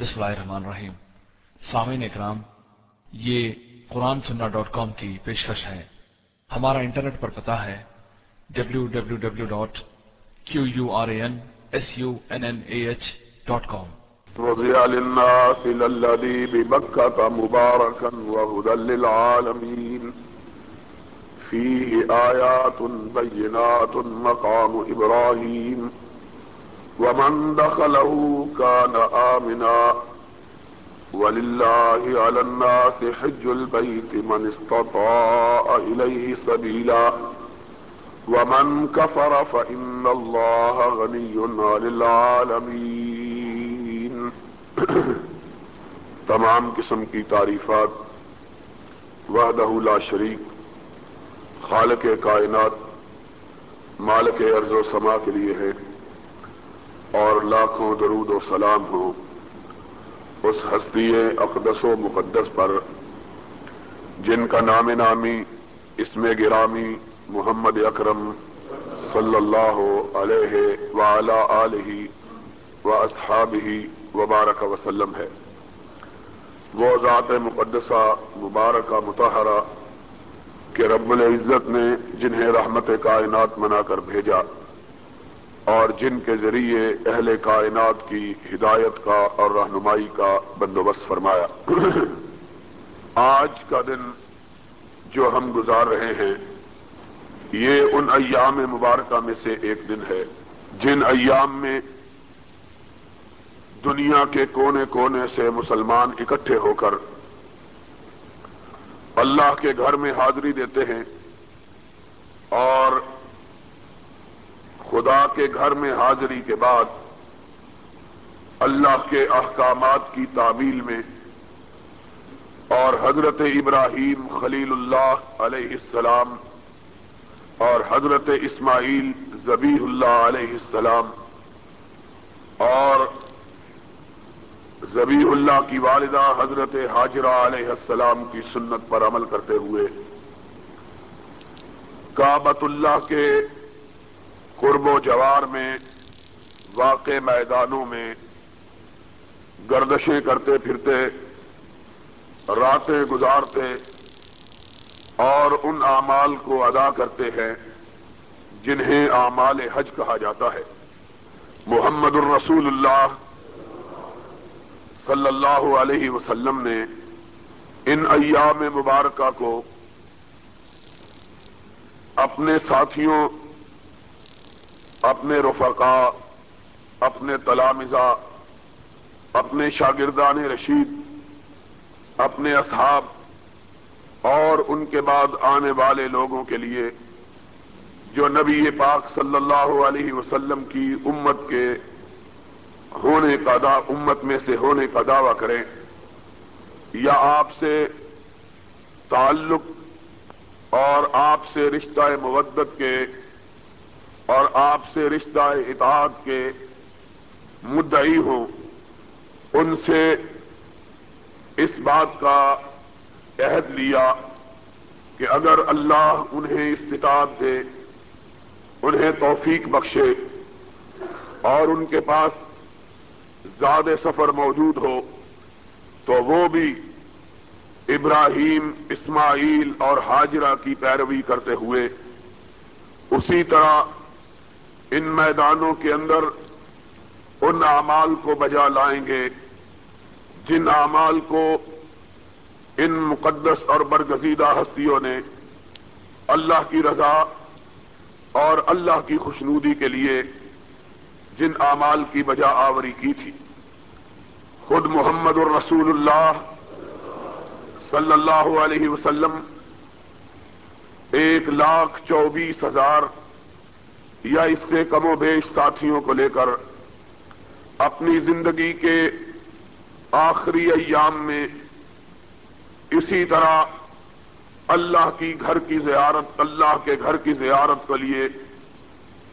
بسم اللہ الرحمن الرحیم۔ سامعین اکرام، یہ قرآن سننا ڈاٹ کام کی پیشکش ہے۔ ہمارا انٹرنیٹ پر پتا ہے W W W dot Q U R A N S U N N A H dot com وضع للناس للذي ببكة مباركا وهدى للعالمين فيه آيات بينات مقام إبراهيم ومن دخله كان آمنا. ولله على الناس حج البيت من استطاع إليه سبيلا ومن كفر فإن الله غني عن العالمين تمام قسم کی تعریفات. وحدہ لا شریک. خالق کائنات. مالک ارض و سما کے لیے ہے. اور لاکھوں درود و سلام ہو اس ہستی اقدس و مقدس پر، جن کا نام نامی اس میں گرامی محمد اکرم صلی اللہ علیہ وعلی آلہ و اصحابہ وبارک وسلم ہے۔ وہ ذات مقدسہ مبارکہ متحرہ کہ رب العزت نے جنہیں رحمت کائنات منا کر بھیجا۔ اور جن کے ذریعے اہل کائنات کی ہدایت کا اور رہنمائی کا بندوبست فرمایا۔ آج کا دن جو ہم گزار رہے ہیں، یہ ان ایام مبارکہ میں سے ایک دن ہے، جن ایام میں دنیا کے کونے کونے سے مسلمان اکٹھے ہو کر اللہ کے گھر میں حاضری دیتے ہیں اور خدا کے گھر میں حاضری کے بعد اللہ کے احکامات کی تعمیل میں اور حضرت ابراہیم خلیل اللہ علیہ السلام اور حضرت اسماعیل زبی اللہ علیہ السلام اور زبی اللہ کی والدہ حضرت حاجرہ علیہ السلام کی سنت پر عمل کرتے ہوئے کابت اللہ کے قرب و جوار میں، واقع میدانوں میں گردشیں کرتے پھرتے، راتیں گزارتے اور ان اعمال کو ادا کرتے ہیں جنہیں اعمال حج کہا جاتا ہے۔ محمد الرسول اللہ صلی اللہ علیہ وسلم نے ان ایام مبارکہ کو اپنے ساتھیوں اپنے رفقا، اپنے تلامزہ اپنے شاگردان رشید، اپنے اصحاب اور ان کے بعد آنے والے لوگوں کے لیے جو نبی پاک صلی اللہ علیہ وسلم کی امت کے ہونے کا دا، امت میں سے ہونے کا دعویٰ کریں، یا آپ سے تعلق اور آپ سے رشتہ مودت کے اور آپ سے رشتہ اطاعت کے مدعی ہوں۔ ان سے اس بات کا عہد لیا کہ اگر اللہ انہیں استطاعت دے، انہیں توفیق بخشے اور ان کے پاس زیادہ سفر موجود ہو، تو وہ بھی ابراہیم، اسماعیل اور حاجرہ کی پیروی کرتے ہوئے اسی طرح ان میدانوں کے اندر ان اعمال کو بجا لائیں گے، جن اعمال کو ان مقدس اور برگزیدہ ہستیوں نے اللہ کی رضا اور اللہ کی خوشنودی کے لیے جن اعمال کی بجا آوری کی تھی۔ خود محمد الرسول اللہ صلی اللہ علیہ وسلم ایک لاکھ چوبیس ہزار یا اس سے کم و بیش ساتھیوں کو لے کر اپنی زندگی کے آخری ایام میں اسی طرح اللہ کی گھر کی زیارت، اللہ کے گھر کی زیارت کے لیے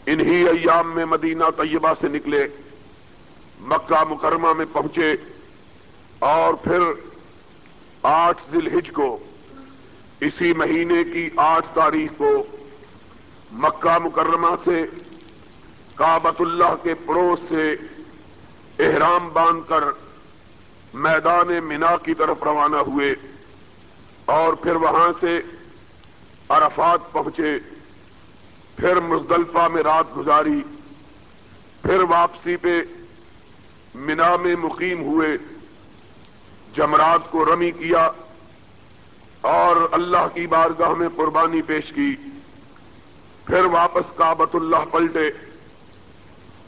انہی ایام میں مدینہ طیبہ سے نکلے، مکہ مکرمہ میں پہنچے اور پھر آٹھ ذی الحج کو، اسی مہینے کی آٹھ تاریخ کو مکہ مکرمہ سے کابت اللہ کے پڑوس سے احرام باندھ کر میدان مینا کی طرف روانہ ہوئے اور پھر وہاں سے عرفات پہنچے، پھر مزدلفہ میں رات گزاری، پھر واپسی پہ مینا میں مقیم ہوئے، جمرات کو رمی کیا اور اللہ کی بارگاہ میں قربانی پیش کی۔ پھر واپس کابت اللہ پلٹے،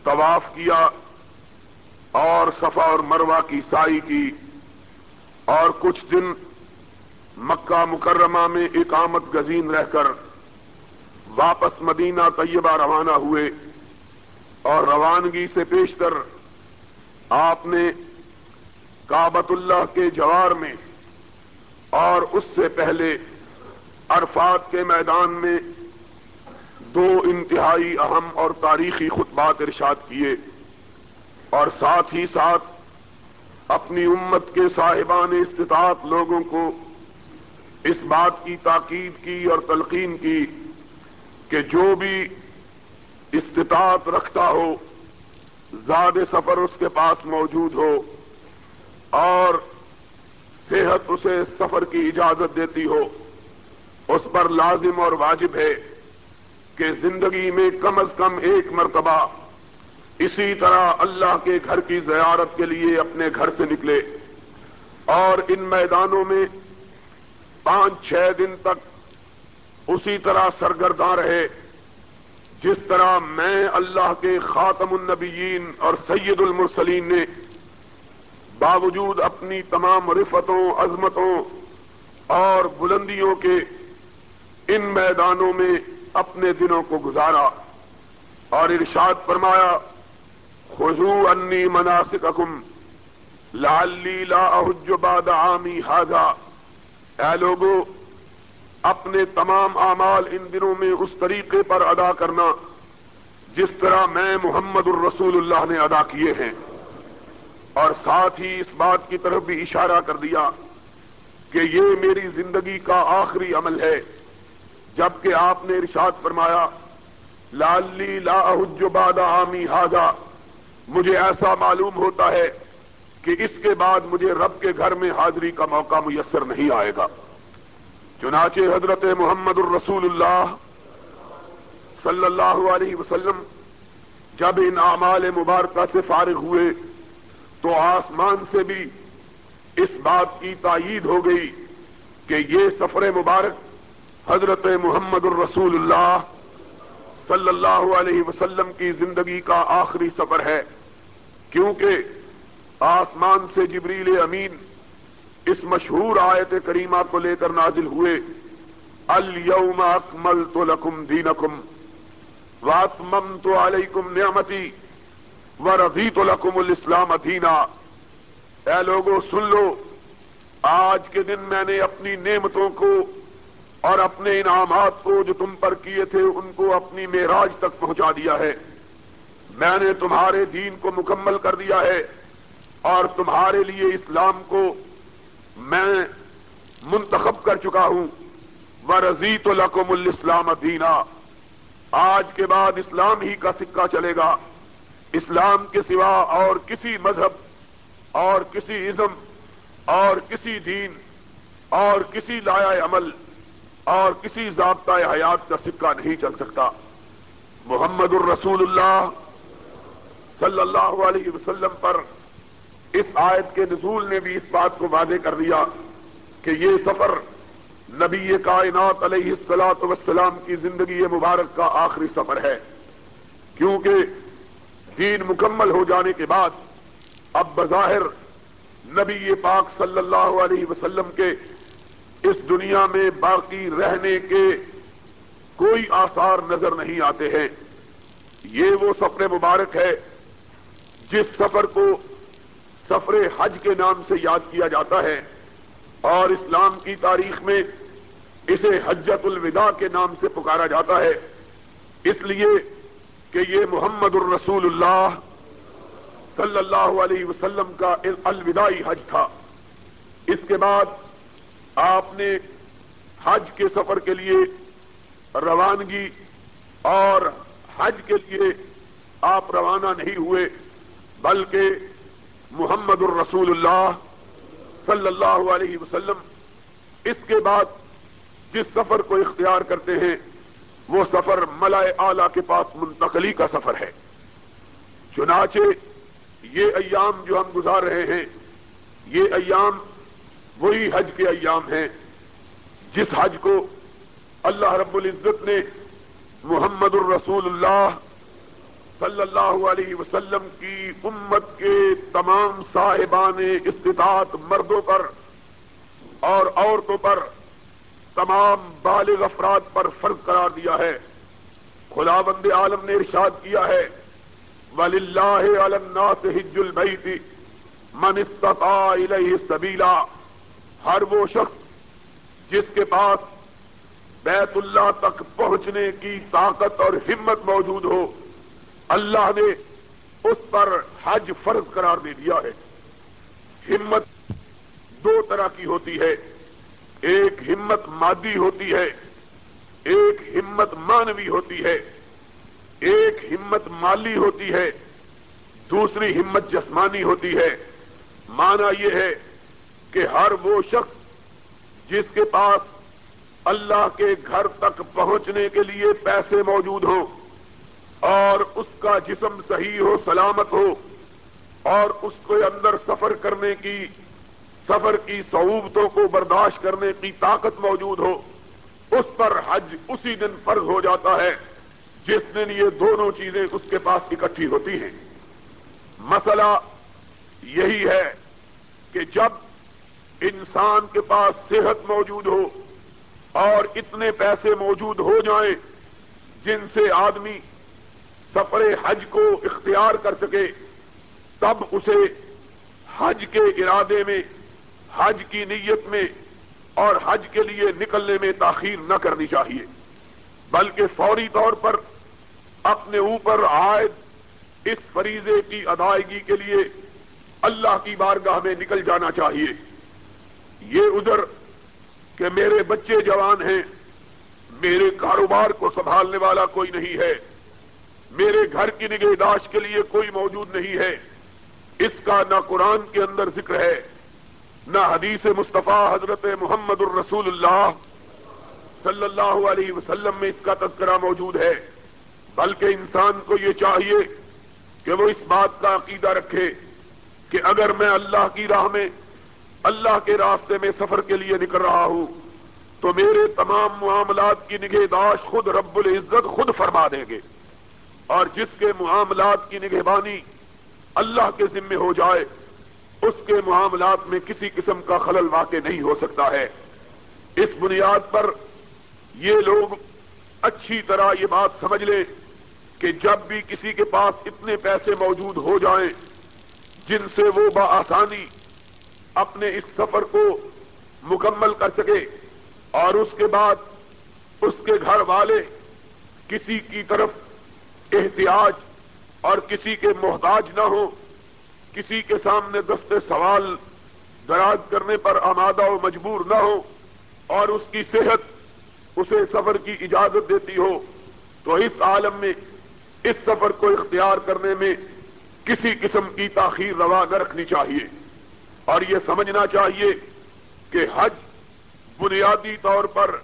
طواف کیا اور صفا اور مروا کی سائی کی۔ اور کچھ دن مکہ مکرمہ میں اقامت گزین رہ کر واپس مدینہ طیبہ روانہ ہوئے۔ اور روانگی سے پیشتر آپ نے کابت اللہ کے جوار میں اور اس سے پہلے عرفات کے میدان میں دو انتہائی اہم اور تاریخی خطبات ارشاد کیے اور ساتھ ہی ساتھ اپنی امت کے صاحبان استطاعت لوگوں کو اس بات کی تاکید کی اور تلقین کی کہ جو بھی استطاعت رکھتا ہو، زیادہ سفر اس کے پاس موجود ہو اور صحت اسے سفر کی اجازت دیتی ہو، اس پر لازم اور واجب ہے۔ کہ زندگی میں کم از کم ایک مرتبہ اسی طرح اللہ کے گھر کی زیارت کے لیے اپنے گھر سے نکلے اور ان میدانوں میں پانچ چھ دن تک اسی طرح سرگرداں رہے، جس طرح میں اللہ کے خاتم النبیین اور سید المرسلین نے باوجود اپنی تمام رفتوں عظمتوں اور بلندیوں کے ان میدانوں میں اپنے دنوں کو گزارا اور ارشاد فرمایا خزو انی مناسک اکم لالی لا بعد عامی حاضا اے لوگوں اپنے تمام اعمال ان دنوں میں اس طریقے پر ادا کرنا جس طرح میں محمد الرسول اللہ نے ادا کیے ہیں۔ اور ساتھ ہی اس بات کی طرف بھی اشارہ کر دیا کہ یہ میری زندگی کا آخری عمل ہے۔ جبکہ آپ نے ارشاد فرمایا لالی لا بعد عامی حاضا مجھے ایسا معلوم ہوتا ہے کہ اس کے بعد مجھے رب کے گھر میں حاضری کا موقع میسر نہیں آئے گا۔ چنانچہ حضرت محمد الرسول اللہ صلی اللہ علیہ وسلم جب ان اعمال مبارکہ سے فارغ ہوئے، تو آسمان سے بھی اس بات کی تائید ہو گئی کہ یہ سفر مبارک حضرت محمد الرسول اللہ صلی اللہ علیہ وسلم کی زندگی کا آخری سفر ہے، کیونکہ آسمان سے جبریل امین اس مشہور آیت کریمہ کو لے کر نازل ہوئے الم اکمل تو لکم دین اکم واتمم تو علیکم نعمتی و رضی تو لکم الاسلام دینا اے لوگوں سن لو، آج کے دن میں نے اپنی نعمتوں کو اور اپنے انعامات کو جو تم پر کیے تھے ان کو اپنی معراج تک پہنچا دیا ہے۔ میں نے تمہارے دین کو مکمل کر دیا ہے اور تمہارے لیے اسلام کو میں منتخب کر چکا ہوں۔ و رضی تو لقم الاسلام دینا آج کے بعد اسلام ہی کا سکہ چلے گا۔ اسلام کے سوا اور کسی مذہب اور کسی ازم اور کسی دین اور کسی لایا عمل۔ اور کسی ضابطۂ حیات کا سکہ نہیں چل سکتا۔ محمد الرسول اللہ صلی اللہ علیہ وسلم پر اس آیت کے نزول نے بھی اس بات کو واضح کر دیا کہ یہ سفر نبی کائنات علیہ السلاط وسلام کی زندگی مبارک کا آخری سفر ہے۔ کیونکہ دین مکمل ہو جانے کے بعد اب بظاہر نبی پاک صلی اللہ علیہ وسلم کے اس دنیا میں باقی رہنے کے کوئی آثار نظر نہیں آتے ہیں۔ یہ وہ سفر مبارک ہے جس سفر کو سفر حج کے نام سے یاد کیا جاتا ہے اور اسلام کی تاریخ میں اسے حجت الوداع کے نام سے پکارا جاتا ہے۔ اس لیے کہ یہ محمد الرسول اللہ صلی اللہ علیہ وسلم کا الوداعی حج تھا۔ اس کے بعد آپ نے حج کے سفر کے لیے روانگی اور حج کے لیے آپ روانہ نہیں ہوئے، بلکہ محمد الرسول اللہ صلی اللہ علیہ وسلم اس کے بعد جس سفر کو اختیار کرتے ہیں، وہ سفر ملائے آلہ کے پاس منتقلی کا سفر ہے۔ چنانچہ یہ ایام جو ہم گزار رہے ہیں، یہ ایام وہی حج کے ایام ہیں جس حج کو اللہ رب العزت نے محمد الرسول اللہ صلی اللہ علیہ وسلم کی امت کے تمام صاحبان استطاعت مردوں پر اور عورتوں پر تمام بالغ افراد پر فرض قرار دیا ہے۔ خدا بند عالم نے ارشاد کیا ہے ولی اللہ علنا سے ہج البئی من استطاع الیہ سبیلا ہر وہ شخص جس کے پاس بیت اللہ تک پہنچنے کی طاقت اور ہمت موجود ہو، اللہ نے اس پر حج فرض قرار دے دیا ہے۔ ہمت دو طرح کی ہوتی ہے۔ ایک ہمت مادی ہوتی ہے، ایک ہمت مانوی ہوتی ہے۔ ایک ہمت مالی ہوتی ہے، دوسری ہمت جسمانی ہوتی ہے۔ مانا یہ ہے کہ ہر وہ شخص جس کے پاس اللہ کے گھر تک پہنچنے کے لیے پیسے موجود ہوں اور اس کا جسم صحیح ہو، سلامت ہو اور اس کے اندر سفر کرنے کی، سفر کی صعوبتوں کو برداشت کرنے کی طاقت موجود ہو، اس پر حج اسی دن فرض ہو جاتا ہے جس دن یہ دونوں چیزیں اس کے پاس اکٹھی ہوتی ہیں۔ مسئلہ یہی ہے کہ جب انسان کے پاس صحت موجود ہو اور اتنے پیسے موجود ہو جائیں جن سے آدمی سفر حج کو اختیار کر سکے، تب اسے حج کے ارادے میں، حج کی نیت میں اور حج کے لیے نکلنے میں تاخیر نہ کرنی چاہیے، بلکہ فوری طور پر اپنے اوپر عائد اس فریضے کی ادائیگی کے لیے اللہ کی بارگاہ میں نکل جانا چاہیے۔ یہ ادھر کہ میرے بچے جوان ہیں، میرے کاروبار کو سنبھالنے والا کوئی نہیں ہے، میرے گھر کی نگہداشت کے لیے کوئی موجود نہیں ہے۔ اس کا نہ قرآن کے اندر ذکر ہے، نہ حدیث مصطفیٰ حضرت محمد الرسول اللہ صلی اللہ علیہ وسلم میں اس کا تذکرہ موجود ہے۔ بلکہ انسان کو یہ چاہیے کہ وہ اس بات کا عقیدہ رکھے کہ اگر میں اللہ کی راہ میں اللہ کے راستے میں سفر کے لیے نکل رہا ہوں تو میرے تمام معاملات کی نگہداشت خود رب العزت خود فرما دیں گے اور جس کے معاملات کی نگہبانی اللہ کے ذمے ہو جائے، اس کے معاملات میں کسی قسم کا خلل واقع نہیں ہو سکتا ہے۔ اس بنیاد پر یہ لوگ اچھی طرح یہ بات سمجھ لیں کہ جب بھی کسی کے پاس اتنے پیسے موجود ہو جائیں، جن سے وہ بآسانی اپنے اس سفر کو مکمل کر سکے اور اس کے بعد اس کے گھر والے کسی کی طرف احتیاج اور کسی کے محتاج نہ ہو کسی کے سامنے دستے سوال دراز کرنے پر آمادہ و مجبور نہ ہو اور اس کی صحت اسے سفر کی اجازت دیتی ہو، تو اس عالم میں، اس سفر کو اختیار کرنے میں کسی قسم کی تاخیر روا نہ رکھنی چاہیے۔ اور یہ سمجھنا چاہیے کہ حج بنیادی طور پر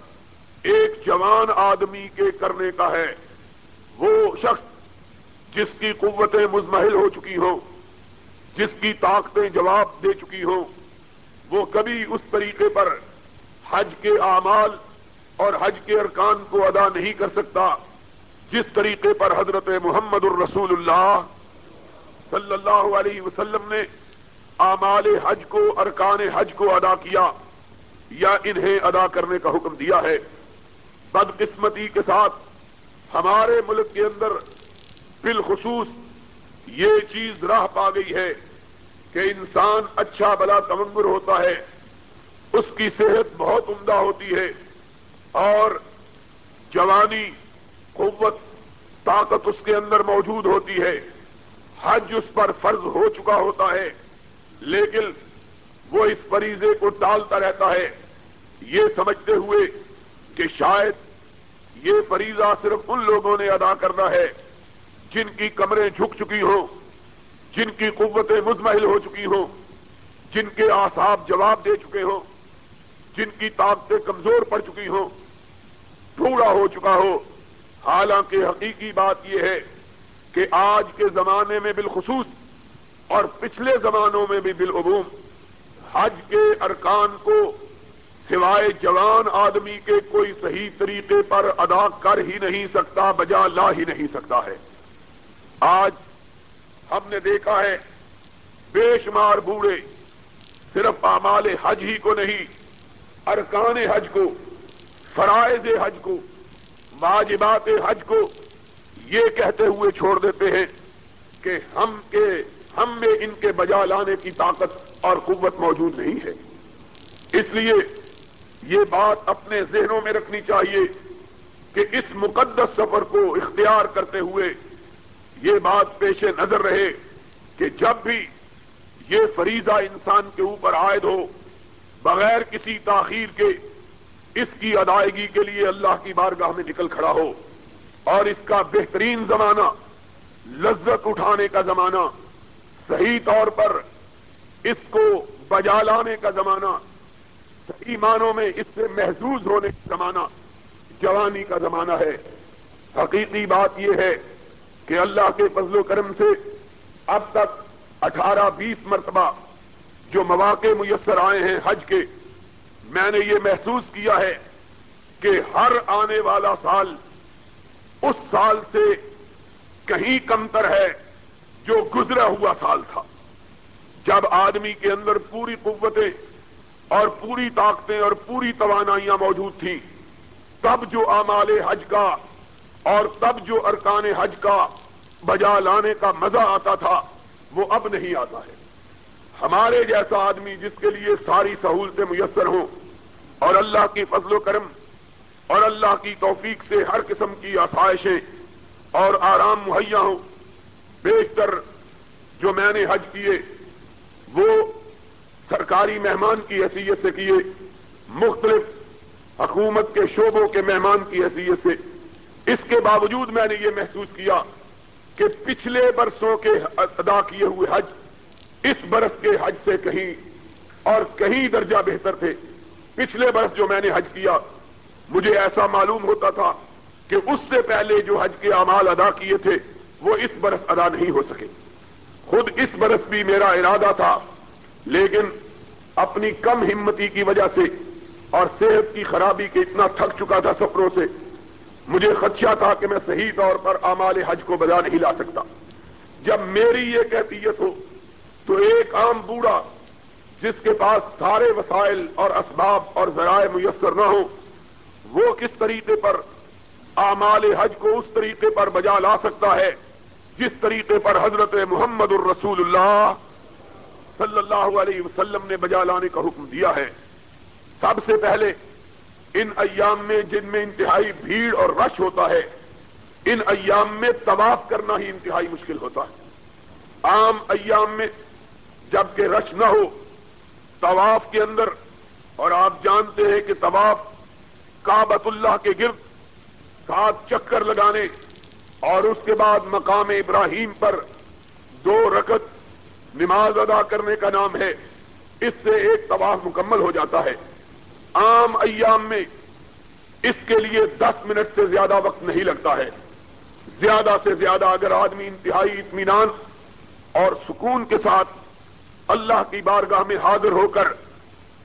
ایک جوان آدمی کے کرنے کا ہے۔ وہ شخص جس کی قوتیں مزمحل ہو چکی ہوں، جس کی طاقتیں جواب دے چکی ہوں، وہ کبھی اس طریقے پر حج کے اعمال اور حج کے ارکان کو ادا نہیں کر سکتا جس طریقے پر حضرت محمد الرسول اللہ صلی اللہ علیہ وسلم نے اعمال حج کو، ارکان حج کو ادا کیا یا انہیں ادا کرنے کا حکم دیا ہے۔ بدقسمتی کے ساتھ ہمارے ملک کے اندر بالخصوص یہ چیز راہ پا گئی ہے کہ انسان اچھا بلا تمنگر ہوتا ہے، اس کی صحت بہت عمدہ ہوتی ہے اور جوانی، قوت، طاقت اس کے اندر موجود ہوتی ہے۔ حج اس پر فرض ہو چکا ہوتا ہے۔ لیکن وہ اس فریضے کو ٹالتا رہتا ہے یہ سمجھتے ہوئے کہ شاید یہ فریضہ صرف ان لوگوں نے ادا کرنا ہے جن کی کمریں جھک چکی ہوں، جن کی قوتیں مزمحل ہو چکی ہوں، جن کے آساب جواب دے چکے ہوں، جن کی طاقتیں کمزور پڑ چکی ہوں، ٹھوڑا ہو چکا ہو۔ حالانکہ حقیقی بات یہ ہے کہ آج کے زمانے میں بالخصوص اور پچھلے زمانوں میں بھی بالعموم حج کے ارکان کو سوائے جوان آدمی کے کوئی صحیح طریقے پر ادا کر ہی نہیں سکتا، بجا لا ہی نہیں سکتا ہے۔ آج ہم نے دیکھا ہے، بے شمار بوڑھے صرف اعمال حج ہی کو نہیں، ارکان حج کو، فرائض حج کو، واجبات حج کو یہ کہتے ہوئے چھوڑ دیتے ہیں کہ ہم کے ہم میں ان کے بجا لانے کی طاقت اور قوت موجود نہیں ہے۔ اس لیے یہ بات اپنے ذہنوں میں رکھنی چاہیے کہ اس مقدس سفر کو اختیار کرتے ہوئے یہ بات پیش نظر رہے کہ جب بھی یہ فریضہ انسان کے اوپر عائد ہو، بغیر کسی تاخیر کے اس کی ادائیگی کے لیے اللہ کی بارگاہ میں نکل کھڑا ہو اور اس کا بہترین زمانہ لذت اٹھانے کا زمانہ صحیح طور پر اس کو بجا لانے کا زمانہ، صحیح معنوں میں اس سے محسوس ہونے کا زمانہ، جوانی کا زمانہ ہے۔ حقیقی بات یہ ہے کہ اللہ کے فضل و کرم سے اب تک اٹھارہ بیس مرتبہ جو مواقع میسر آئے ہیں حج کے، میں نے یہ محسوس کیا ہے کہ ہر آنے والا سال اس سال سے کہیں کمتر ہے۔ جو گزرا ہوا سال تھا۔ جب آدمی کے اندر پوری قوتیں اور پوری طاقتیں اور پوری توانائیاں موجود تھیں، تب جو اعمال حج کا اور تب جو ارکان حج کا بجا لانے کا مزہ آتا تھا، وہ اب نہیں آتا ہے۔ ہمارے جیسا آدمی جس کے لیے ساری سہولتیں میسر ہوں اور اللہ کی فضل و کرم اور اللہ کی توفیق سے ہر قسم کی آسائشیں اور آرام مہیا ہوں بیشتر جو میں نے حج کیے، وہ سرکاری مہمان کی حیثیت سے کیے، مختلف حکومت کے شعبوں کے مہمان کی حیثیت سے۔ اس کے باوجود میں نے یہ محسوس کیا کہ پچھلے برسوں کے ادا کیے ہوئے حج اس برس کے حج سے کہیں اور کہیں درجہ بہتر تھے۔ پچھلے برس جو میں نے حج کیا، مجھے ایسا معلوم ہوتا تھا کہ اس سے پہلے جو حج کے اعمال ادا کیے تھے وہ اس برس ادا نہیں ہو سکے۔ خود اس برس بھی میرا ارادہ تھا، لیکن اپنی کم ہمتی کی وجہ سے اور صحت کی خرابی کے اتنا تھک چکا تھا سفروں سے، مجھے خدشہ تھا کہ میں صحیح طور پر امال حج کو بجا نہیں لا سکتا۔ جب میری یہ کیفیت ہو، تو ایک عام بوڑھا جس کے پاس سارے وسائل اور اسباب اور ذرائع میسر نہ ہو وہ کس طریقے پر اعمال حج کو اس طریقے پر بجا لا سکتا ہے؟ جس طریقے پر حضرت محمد الرسول اللہ صلی اللہ علیہ وسلم نے بجا لانے کا حکم دیا ہے، سب سے پہلے ان ایام میں جن میں انتہائی بھیڑ اور رش ہوتا ہے، ان ایام میں طواف کرنا ہی انتہائی مشکل ہوتا ہے۔ عام ایام میں جبکہ رش نہ ہو، طواف کے اندر، اور آپ جانتے ہیں کہ طواف کابت اللہ کے گرد سات چکر لگانے اور اس کے بعد مقام ابراہیم پر دو رکت نماز ادا کرنے کا نام ہے۔ اس سے ایک طواف مکمل ہو جاتا ہے۔ عام ایام میں اس کے لیے دس منٹ سے زیادہ وقت نہیں لگتا ہے۔ زیادہ سے زیادہ اگر آدمی انتہائی اطمینان اور سکون کے ساتھ اللہ کی بارگاہ میں حاضر ہو کر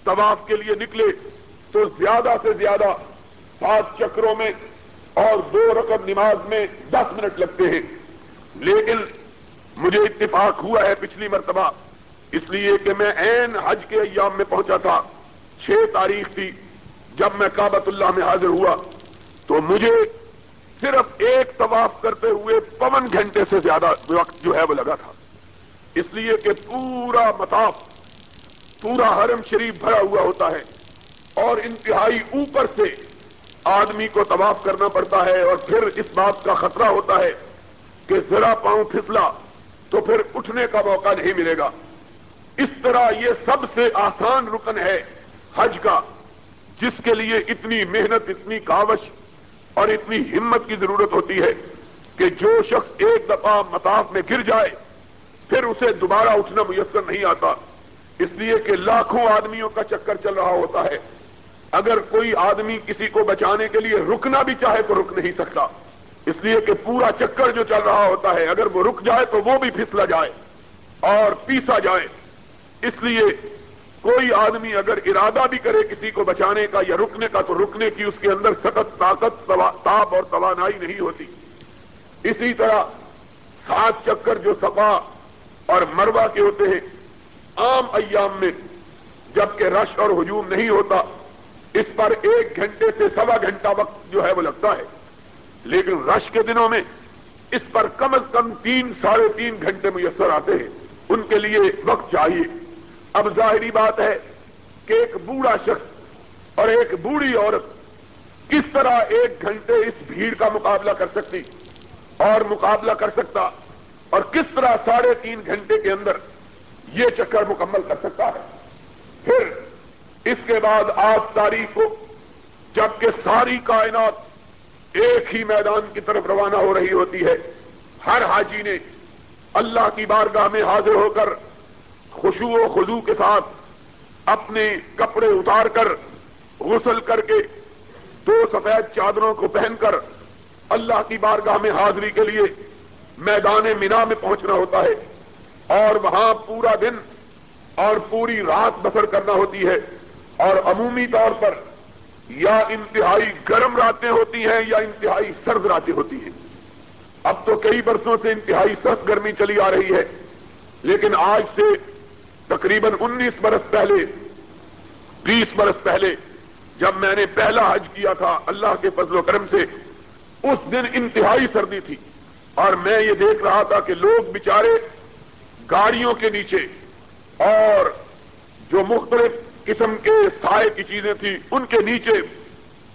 طواف کے لیے نکلے تو زیادہ سے زیادہ سات چکروں میں اور دو رقم نماز میں دس منٹ لگتے ہیں۔ لیکن مجھے اتفاق ہوا ہے پچھلی مرتبہ، اس لیے کہ میں این حج کے ایام میں پہنچا تھا۔ چھ تاریخ تھی جب میں کابت اللہ میں حاضر ہوا۔ تو مجھے صرف ایک طواف کرتے ہوئے پون گھنٹے سے زیادہ وقت جو ہے وہ لگا تھا۔ اس لیے کہ پورا مطاف، پورا حرم شریف بھرا ہوا ہوتا ہے اور انتہائی اوپر سے آدمی کو طواف کرنا پڑتا ہے اور پھر اس بات کا خطرہ ہوتا ہے کہ ذرا پاؤں پھسلا تو پھر اٹھنے کا موقع نہیں ملے گا۔ اس طرح یہ سب سے آسان رکن ہے حج کا، جس کے لیے اتنی محنت، اتنی کاوش اور اتنی ہمت کی ضرورت ہوتی ہے کہ جو شخص ایک دفعہ مطاف میں گر جائے، پھر اسے دوبارہ اٹھنا میسر نہیں آتا۔ اس لیے کہ لاکھوں آدمیوں کا چکر چل رہا ہوتا ہے۔ اگر کوئی آدمی کسی کو بچانے کے لیے رکنا بھی چاہے تو رک نہیں سکتا۔ اس لیے کہ پورا چکر جو چل رہا ہوتا ہے، اگر وہ رک جائے تو وہ بھی پھسلا جائے اور پیسا جائے۔ اس لیے کوئی آدمی اگر ارادہ بھی کرے کسی کو بچانے کا یا رکنے کا، تو رکنے کی اس کے اندر سخت طاقت تاب اور توانائی نہیں ہوتی۔ اسی طرح سات چکر جو سپا اور مروا کے ہوتے ہیں، عام ایام میں جبکہ رش اور ہجوم نہیں ہوتا اس پر ایک گھنٹے سے سوا گھنٹہ وقت جو ہے وہ لگتا ہے۔ لیکن رش کے دنوں میں اس پر کم از کم تین، ساڑھے تین گھنٹے میسر آتے ہیں۔ ان کے لیے وقت چاہیے۔ اب ظاہری بات ہے کہ ایک بوڑھا شخص اور ایک بوڑھی عورت کس طرح ایک گھنٹے اس بھیڑ کا مقابلہ کر سکتی اور مقابلہ کر سکتا اور کس طرح ساڑھے تین گھنٹے کے اندر یہ چکر مکمل کر سکتا ہے۔ پھر اس کے بعد آج تاریخ کو جبکہ ساری کائنات ایک ہی میدان کی طرف روانہ ہو رہی ہوتی ہے، ہر حاجی نے اللہ کی بارگاہ میں حاضر ہو کر خوشو و خزو کے ساتھ اپنے کپڑے اتار کر غسل کر کے دو سفید چادروں کو پہن کر اللہ کی بارگاہ میں حاضری کے لیے میدان مینا میں پہنچنا ہوتا ہے اور وہاں پورا دن اور پوری رات بسر کرنا ہوتی ہے۔ اور عمومی طور پر یا انتہائی گرم راتیں ہوتی ہیں یا انتہائی سرد راتیں ہوتی ہیں۔ اب تو کئی برسوں سے انتہائی سخت گرمی چلی آ رہی ہے، لیکن آج سے تقریباً انیس برس پہلے، بیس برس پہلے جب میں نے پہلا حج کیا تھا اللہ کے فضل و کرم سے، اس دن انتہائی سردی تھی۔ اور میں یہ دیکھ رہا تھا کہ لوگ بچارے گاڑیوں کے نیچے اور جو مختلف قسم کے سائے کی چیزیں تھیں، ان کے نیچے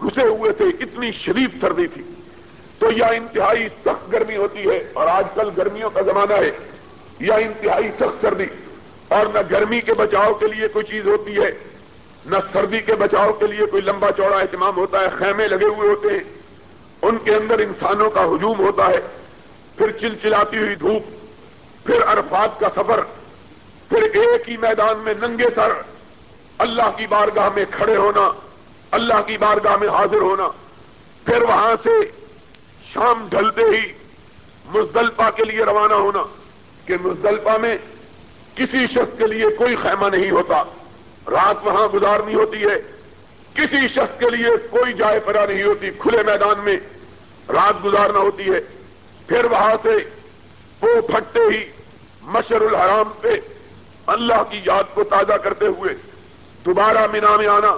گھسے ہوئے تھے، اتنی شدید سردی تھی۔ تو یا انتہائی سخت گرمی ہوتی ہے اور آج کل گرمیوں کا زمانہ ہے، یا انتہائی سخت سردی۔ اور نہ گرمی کے بچاؤ کے لیے کوئی چیز ہوتی ہے، نہ سردی کے بچاؤ کے لیے کوئی لمبا چوڑا اہتمام ہوتا ہے، خیمے لگے ہوئے ہوتے ہیں۔ ان کے اندر انسانوں کا ہجوم ہوتا ہے۔ پھر چلچلاتی ہوئی دھوپ، پھر عرفات کا سفر، پھر ایک ہی میدان میں ننگے سر۔ اللہ کی بارگاہ میں کھڑے ہونا، اللہ کی بارگاہ میں حاضر ہونا۔ پھر وہاں سے شام ڈھلتے ہی مزدلفہ کے لیے روانہ ہونا کہ مزدلفہ میں کسی شخص کے لیے کوئی خیمہ نہیں ہوتا۔ رات وہاں گزارنی ہوتی ہے۔ کسی شخص کے لیے کوئی جائے پرا نہیں ہوتی، کھلے میدان میں رات گزارنا ہوتی ہے۔ پھر وہاں سے وہ پھٹتے ہی مشر الحرام پہ اللہ کی یاد کو تازہ کرتے ہوئے دوبارہ مینا میں آنا،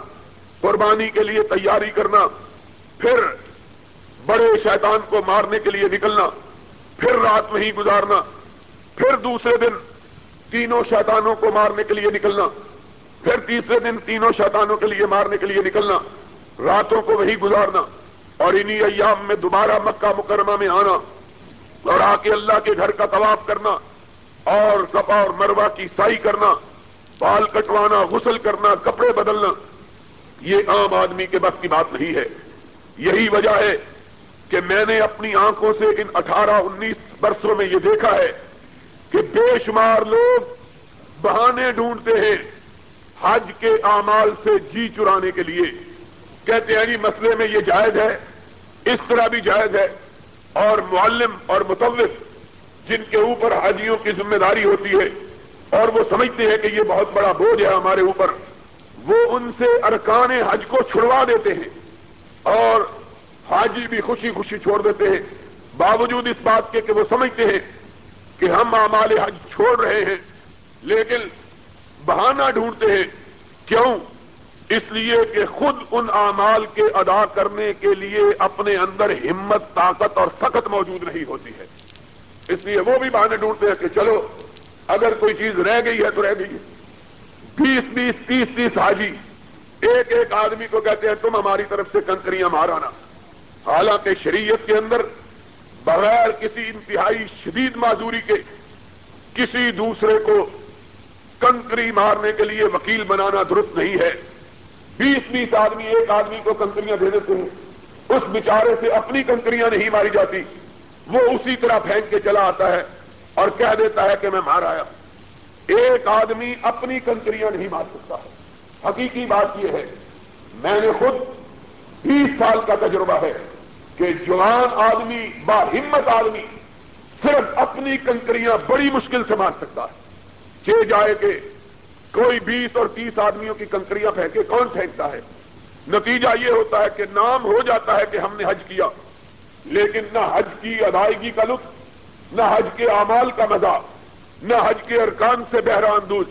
قربانی کے لیے تیاری کرنا، پھر بڑے شیطان کو مارنے کے لیے نکلنا، پھر رات وہیں گزارنا، پھر دوسرے دن تینوں شیطانوں کو مارنے کے لیے نکلنا، پھر تیسرے دن تینوں شیطانوں کے لیے مارنے کے لیے نکلنا، راتوں کو وہی گزارنا، اور انہی ایام میں دوبارہ مکہ مکرمہ میں آنا، اور آ کے اللہ کے گھر کا طواف کرنا، اور سپا اور مروا کی سائی کرنا بال کٹوانا، غسل کرنا، کپڑے بدلنا، یہ عام آدمی کے بس کی بات نہیں ہے۔ یہی وجہ ہے کہ میں نے اپنی آنکھوں سے ان اٹھارہ انیس برسوں میں یہ دیکھا ہے کہ بے شمار لوگ بہانے ڈھونڈتے ہیں حج کے اعمال سے جی چرانے کے لیے۔ کہتے ہیں جی مسئلے میں یہ جائز ہے، اس طرح بھی جائز ہے۔ اور معلم اور متوف جن کے اوپر حاجیوں کی ذمہ داری ہوتی ہے اور وہ سمجھتے ہیں کہ یہ بہت بڑا بوجھ ہے ہمارے اوپر، وہ ان سے ارکان حج کو چھڑوا دیتے ہیں اور حاجی بھی خوشی خوشی چھوڑ دیتے ہیں۔ باوجود اس بات کے کہ وہ سمجھتے ہیں کہ ہم اعمال حج چھوڑ رہے ہیں، لیکن بہانہ ڈھونڈتے ہیں، کیوں؟ اس لیے کہ خود ان اعمال کے ادا کرنے کے لیے اپنے اندر ہمت، طاقت اور سخت موجود نہیں ہوتی ہے۔ اس لیے وہ بھی بہانے ڈھونڈتے ہیں کہ چلو اگر کوئی چیز رہ گئی ہے تو رہ گئی ہے۔ بیس بیس تیس تیس حاجی۔ ایک ایک آدمی کو کہتے ہیں، تم ہماری طرف سے کنکریاں مارانا حالانکہ شریعت کے اندر بغیر کسی انتہائی شدید معذوری کے کسی دوسرے کو کنکری مارنے کے لیے وکیل بنانا درست نہیں ہے۔ بیس بیس آدمی، ایک آدمی کو کنکریاں دے دیتے ہیں۔ اس بیچارے سے اپنی کنکریاں نہیں ماری جاتی۔ وہ اسی طرح پھینک کے چلا آتا ہے۔ اور کہہ دیتا ہے کہ میں مار آیا ایک آدمی اپنی کنکریاں نہیں مار سکتا۔ ہے حقیقی بات یہ ہے، میں نے خود بیس سال کا تجربہ ہے کہ جوان آدمی با ہمت آدمی صرف اپنی کنکریاں بڑی مشکل سے مار سکتا ہے۔ چے جائے کہ کوئی بیس اور تیس آدمیوں کی کنکریاں پھینکے کون پھینکتا ہے؟ نتیجہ یہ ہوتا ہے کہ نام ہو جاتا ہے کہ ہم نے حج کیا، لیکن نہ حج کی ادائیگی کا لطف نہ حج کے اعمال کا مزہ، نہ حج کے ارکان سے بہران دوس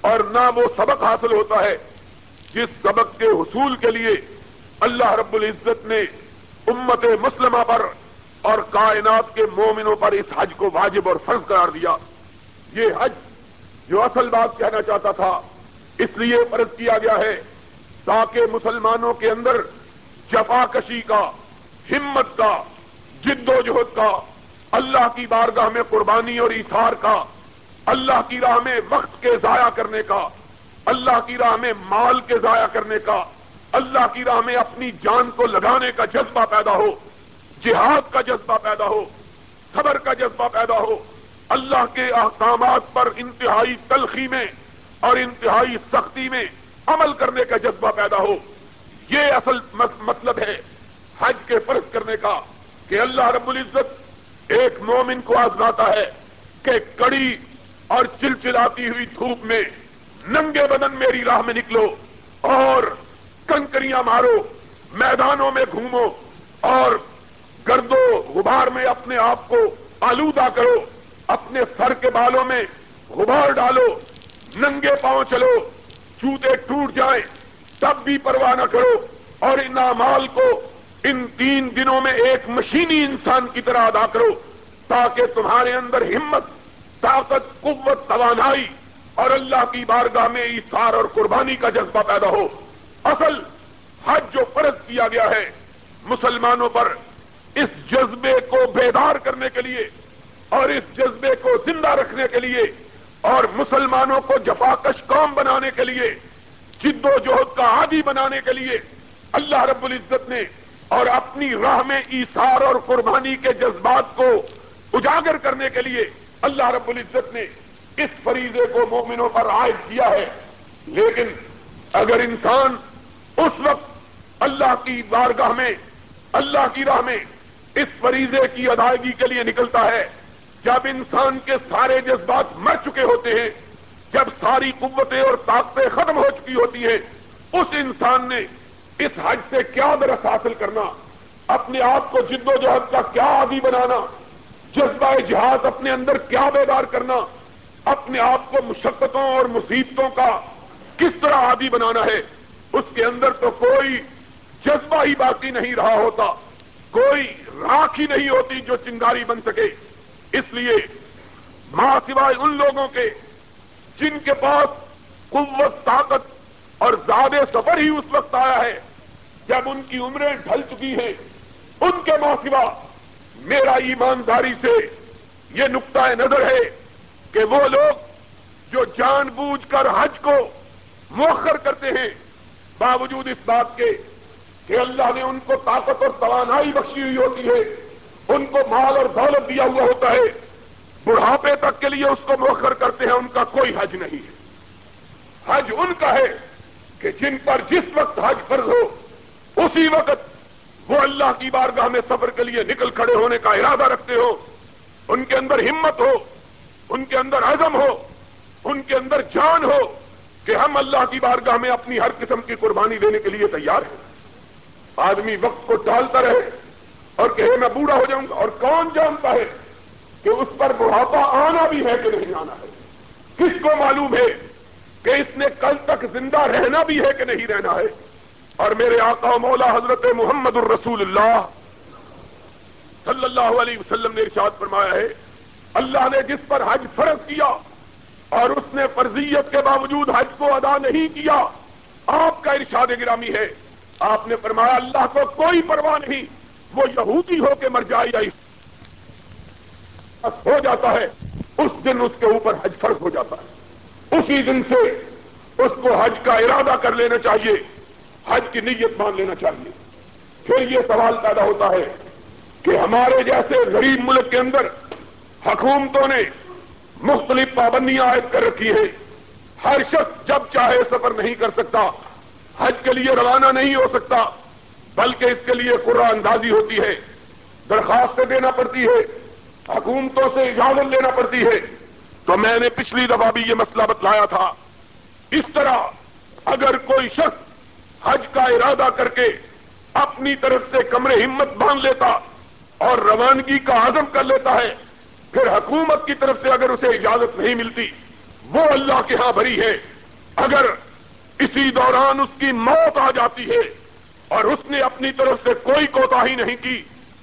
اور نہ وہ سبق حاصل ہوتا ہے جس سبق کے حصول کے لیے اللہ رب العزت نے امت مسلمہ پر اور کائنات کے مومنوں پر اس حج کو واجب اور فرض قرار دیا۔ یہ حج جو اصل بات کہنا چاہتا تھا، اس لیے فرض کیا گیا ہے تاکہ مسلمانوں کے اندر جفا کشی کا، ہمت کا، جد و جہد کا اللہ کی بارگاہ میں قربانی اور اثار کا، اللہ کی راہ میں وقت کے ضائع کرنے کا، اللہ کی راہ میں مال کے ضائع کرنے کا، اللہ کی راہ میں اپنی جان کو لگانے کا جذبہ پیدا ہو، جہاد کا جذبہ پیدا ہو، صبر کا جذبہ پیدا ہو، اللہ کے احکامات پر انتہائی تلخی میں اور انتہائی سختی میں عمل کرنے کا جذبہ پیدا ہو۔ یہ اصل مطلب ہے حج کے فرض کرنے کا کہ اللہ رب العزت ایک مومن کو آزماتا ہے کہ کڑی اور چلچلاتی ہوئی دھوپ میں ننگے بدن میری راہ میں نکلو اور کنکریاں مارو، میدانوں میں گھومو اور گردو غبار میں اپنے آپ کو آلودہ کرو، اپنے سر کے بالوں میں غبار ڈالو، ننگے پاؤں چلو، جوتے ٹوٹ جائیں، تب بھی پرواہ نہ کرو اور ان اعمال کو ان تین دنوں میں ایک مشینی انسان کی طرح ادا کرو، تاکہ تمہارے اندر ہمت، طاقت، قوت، توانائی اور اللہ کی بارگاہ میں اشار اور قربانی کا جذبہ پیدا ہو۔ اصل حج جو فرض کیا گیا ہے، مسلمانوں پر اس جذبے کو بیدار کرنے کے لیے اور اس جذبے کو زندہ رکھنے کے لیے اور مسلمانوں کو جفاکش قوم بنانے کے لیے، جد و جہد کا عادی بنانے کے لیے اللہ رب العزت نے اور اپنی راہ میں ایسار اور قربانی کے جذبات کو اجاگر کرنے کے لیے اللہ رب العزت نے اس فریضے کو مومنوں پر عائد کیا ہے۔ لیکن اگر انسان اس وقت اللہ کی بارگاہ میں، اللہ کی راہ میں اس فریضے کی ادائیگی کے لیے نکلتا ہے، جب انسان کے سارے جذبات مر چکے ہوتے ہیں، جب ساری قوتیں اور طاقتیں ختم ہو چکی ہوتی ہیں، اس انسان نے اس حج سے کیا درس حاصل کرنا؟ اپنے آپ کو جد و جہد کا کیا عادی بنانا؟ جذبہ جہاد اپنے اندر کیا بیدار کرنا؟ اپنے آپ کو مشقتوں اور مصیبتوں کا کس طرح عادی بنانا ہے؟ اس کے اندر تو کوئی جذبہ ہی باقی نہیں رہا ہوتا، کوئی راکھ ہی نہیں ہوتی جو چنگاری بن سکے۔ اس لیے ماں سوائے ان لوگوں کے جن کے پاس قوت، طاقت اور زیادہ سفر ہی اس وقت آیا ہے جب ان کی عمریں ڈھل چکی ہیں۔ ان کے ماں میرا ایمانداری سے یہ نقطۂ نظر ہے کہ وہ لوگ جو جان بوجھ کر حج کو مؤخر کرتے ہیں، باوجود اس بات کے کہ اللہ نے ان کو طاقت اور توانائی بخشی ہوئی ہوتی ہے۔ ان کو مال اور دولت دیا ہوا ہوتا ہے۔ بڑھاپے تک کے لیے اس کو مؤخر کرتے ہیں، ان کا کوئی حج نہیں ہے۔ حج ان کا ہے کہ جن پر جس وقت حج فرض ہو، اسی وقت وہ اللہ کی بارگاہ میں سفر کے لیے نکل کھڑے ہونے کا ارادہ رکھتے ہو۔ ان کے اندر ہمت ہو، ان کے اندر عزم ہو، ان کے اندر جان ہو کہ ہم اللہ کی بارگاہ میں اپنی ہر قسم کی قربانی دینے کے لیے تیار ہیں۔ آدمی وقت کو ٹالتا رہے اور کہے، میں بوڑھا ہو جاؤں گا، اور کون جانتا ہے کہ اس پر بڑھاپا آنا بھی ہے کہ نہیں آنا ہے؟ کس کو معلوم ہے کہ اس نے کل تک زندہ رہنا بھی ہے کہ نہیں رہنا ہے؟ اور میرے آقا و مولا حضرت محمد الرسول اللہ صلی اللہ علیہ وسلم نے ارشاد فرمایا ہے، اللہ نے جس پر حج فرض کیا اور اس نے فرضیت کے باوجود حج کو ادا نہیں کیا، آپ کا ارشاد گرامی ہے۔ آپ نے فرمایا، اللہ کو کوئی پرواہ نہیں، وہ یہودی ہو کے مر جائے یا ہو جاتا ہے، اس دن اس کے اوپر حج فرض ہو جاتا ہے۔ اسی دن سے اس کو حج کا ارادہ کر لینا چاہیے۔ حج کی نیت مان لینا چاہیے۔ پھر یہ سوال پیدا ہوتا ہے کہ ہمارے جیسے غریب ملک کے اندر حکومتوں نے مختلف پابندیاں عائد کر رکھی ہیں۔ ہر شخص جب چاہے سفر نہیں کر سکتا۔ حج کے لیے روانہ نہیں ہو سکتا، بلکہ اس کے لیے قرآن اندازی ہوتی ہے۔ درخواستیں دینا پڑتی ہے، حکومتوں سے اجازت لینا پڑتی ہے۔ تو میں نے پچھلی دفعہ بھی یہ مسئلہ بتلایا تھا۔ اس طرح اگر کوئی شخص حج کا ارادہ کر کے اپنی طرف سے کمرے ہمت باندھ لیتا اور روانگی کا عزم کر لیتا ہے، پھر حکومت کی طرف سے اگر اسے اجازت نہیں ملتی، وہ اللہ کے ہاں بھری ہے۔ اگر اسی دوران اس کی موت آ جاتی ہے اور اس نے اپنی طرف سے کوئی کوتا ہی نہیں کی،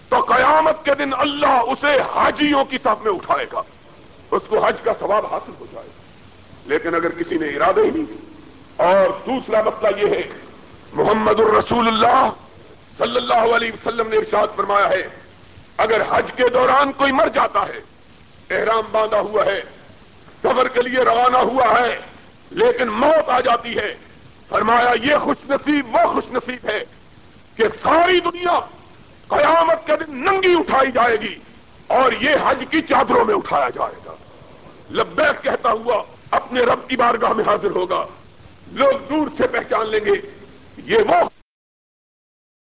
تو قیامت کے دن اللہ اسے حاجیوں کی صف میں اٹھائے گا۔ اس کو حج کا ثواب حاصل ہو جائے۔ گا لیکن اگر کسی نے ارادہ ہی نہیں اور دوسرا مسئلہ یہ ہے، محمد الرسول اللہ صلی اللہ علیہ وسلم نے ارشاد فرمایا ہے، اگر حج کے دوران کوئی مر جاتا ہے، احرام باندھا ہوا ہے، سفر کے لیے روانہ ہوا ہے، لیکن موت آ جاتی ہے، فرمایا یہ خوش نصیب، وہ خوش نصیب ہے کہ ساری دنیا قیامت کے دن ننگی اٹھائی جائے گی اور یہ حج کی چادروں میں اٹھایا جائے۔ گا لبیک کہتا ہوا اپنے رب کی بارگاہ میں حاضر ہوگا۔ لوگ دور سے پہچان لیں گے۔ یہ وہ